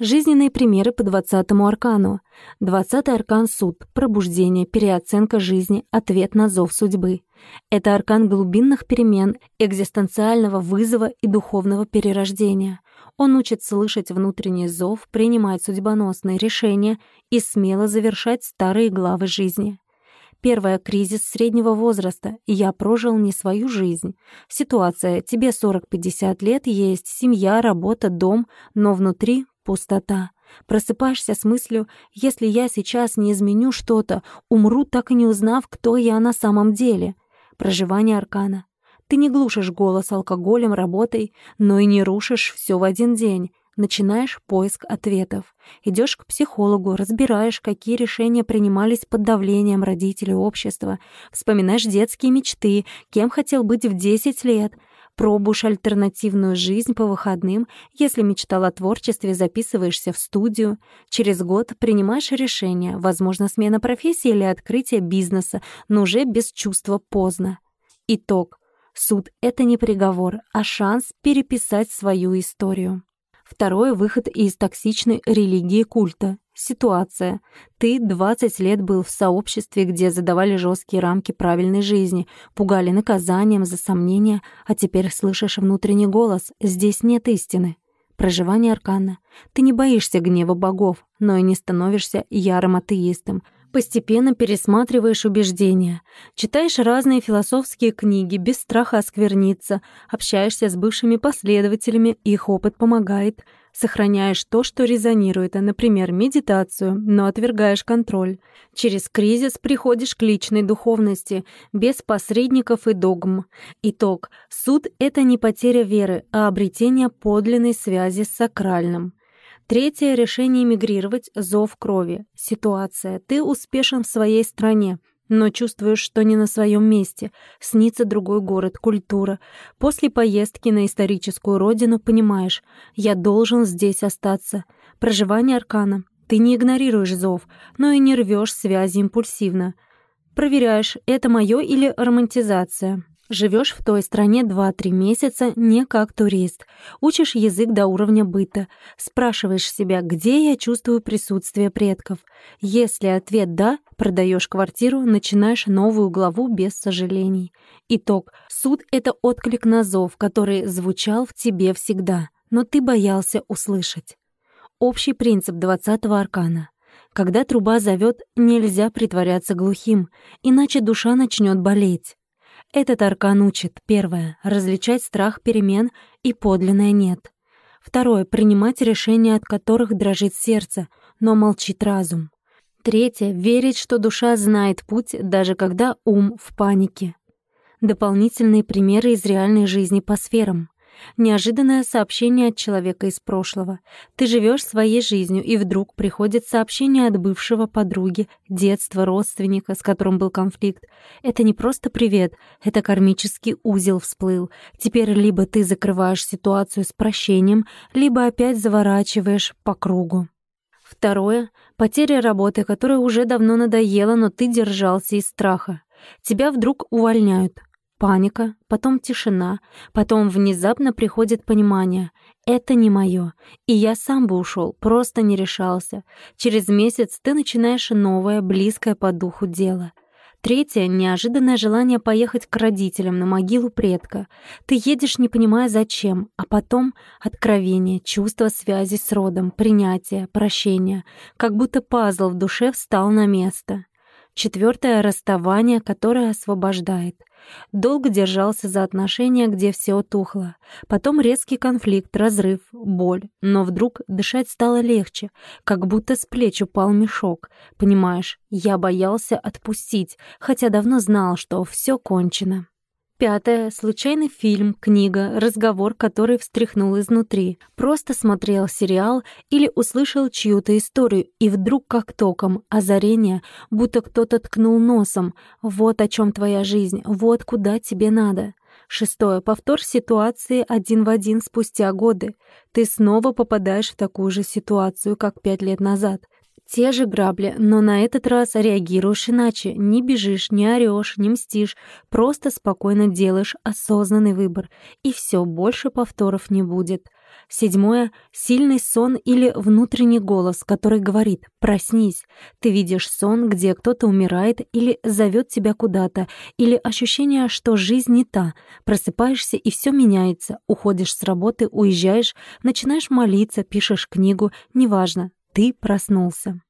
Жизненные примеры по двадцатому аркану. Двадцатый аркан — суд, пробуждение, переоценка жизни, ответ на зов судьбы. Это аркан глубинных перемен, экзистенциального вызова и духовного перерождения. Он учит слышать внутренний зов, принимать судьбоносные решения и смело завершать старые главы жизни. Первое — кризис среднего возраста. Я прожил не свою жизнь. Ситуация. Тебе 40-50 лет, есть семья, работа, дом, но внутри — пустота. Просыпаешься с мыслью, если я сейчас не изменю что-то, умру, так и не узнав, кто я на самом деле. Проживание аркана. Ты не глушишь голос алкоголем, работой, но и не рушишь все в один день. Начинаешь поиск ответов. Идешь к психологу, разбираешь, какие решения принимались под давлением родителей общества. Вспоминаешь детские мечты, кем хотел быть в 10 лет. Пробуешь альтернативную жизнь по выходным. Если мечтал о творчестве, записываешься в студию. Через год принимаешь решение. Возможно, смена профессии или открытие бизнеса, но уже без чувства поздно. Итог. Суд — это не приговор, а шанс переписать свою историю. Второй — выход из токсичной религии культа. Ситуация. Ты 20 лет был в сообществе, где задавали жесткие рамки правильной жизни, пугали наказанием за сомнения, а теперь слышишь внутренний голос «здесь нет истины». Проживание аркана. Ты не боишься гнева богов, но и не становишься ярым атеистом — Постепенно пересматриваешь убеждения, читаешь разные философские книги без страха оскверниться, общаешься с бывшими последователями, их опыт помогает, сохраняешь то, что резонирует, а, например, медитацию, но отвергаешь контроль. Через кризис приходишь к личной духовности, без посредников и догм. Итог. Суд — это не потеря веры, а обретение подлинной связи с сакральным. Третье — решение эмигрировать, зов крови. Ситуация. Ты успешен в своей стране, но чувствуешь, что не на своем месте. Снится другой город, культура. После поездки на историческую родину понимаешь, я должен здесь остаться. Проживание аркана. Ты не игнорируешь зов, но и не рвешь связи импульсивно. Проверяешь, это мое или романтизация. Живешь в той стране 2-3 месяца не как турист. Учишь язык до уровня быта. Спрашиваешь себя, где я чувствую присутствие предков. Если ответ «да», продаешь квартиру, начинаешь новую главу без сожалений. Итог. Суд — это отклик на зов, который звучал в тебе всегда, но ты боялся услышать. Общий принцип 20-го аркана. Когда труба зовет, нельзя притворяться глухим, иначе душа начнет болеть. Этот аркан учит, первое — различать страх перемен и подлинное «нет». Второе — принимать решения, от которых дрожит сердце, но молчит разум. Третье — верить, что душа знает путь, даже когда ум в панике. Дополнительные примеры из реальной жизни по сферам. Неожиданное сообщение от человека из прошлого. Ты живешь своей жизнью, и вдруг приходит сообщение от бывшего подруги, детства, родственника, с которым был конфликт. Это не просто привет, это кармический узел всплыл. Теперь либо ты закрываешь ситуацию с прощением, либо опять заворачиваешь по кругу. Второе — потеря работы, которая уже давно надоела, но ты держался из страха. Тебя вдруг увольняют. Паника, потом тишина, потом внезапно приходит понимание. Это не мое, и я сам бы ушел, просто не решался. Через месяц ты начинаешь новое, близкое по духу дело. Третье — неожиданное желание поехать к родителям на могилу предка. Ты едешь, не понимая зачем, а потом откровение, чувство связи с родом, принятие, прощение. Как будто пазл в душе встал на место. Четвертое — расставание, которое освобождает. Долго держался за отношения, где все утухло. Потом резкий конфликт, разрыв, боль. Но вдруг дышать стало легче, как будто с плеч упал мешок. Понимаешь, я боялся отпустить, хотя давно знал, что все кончено. Пятое. Случайный фильм, книга, разговор, который встряхнул изнутри. Просто смотрел сериал или услышал чью-то историю, и вдруг как током, озарение, будто кто-то ткнул носом. Вот о чем твоя жизнь, вот куда тебе надо. Шестое. Повтор ситуации один в один спустя годы. Ты снова попадаешь в такую же ситуацию, как пять лет назад. Те же грабли, но на этот раз реагируешь иначе. Не бежишь, не орешь, не мстишь. Просто спокойно делаешь осознанный выбор. И все, больше повторов не будет. Седьмое — сильный сон или внутренний голос, который говорит «проснись». Ты видишь сон, где кто-то умирает или зовет тебя куда-то, или ощущение, что жизнь не та. Просыпаешься, и все меняется. Уходишь с работы, уезжаешь, начинаешь молиться, пишешь книгу, неважно, ты проснулся.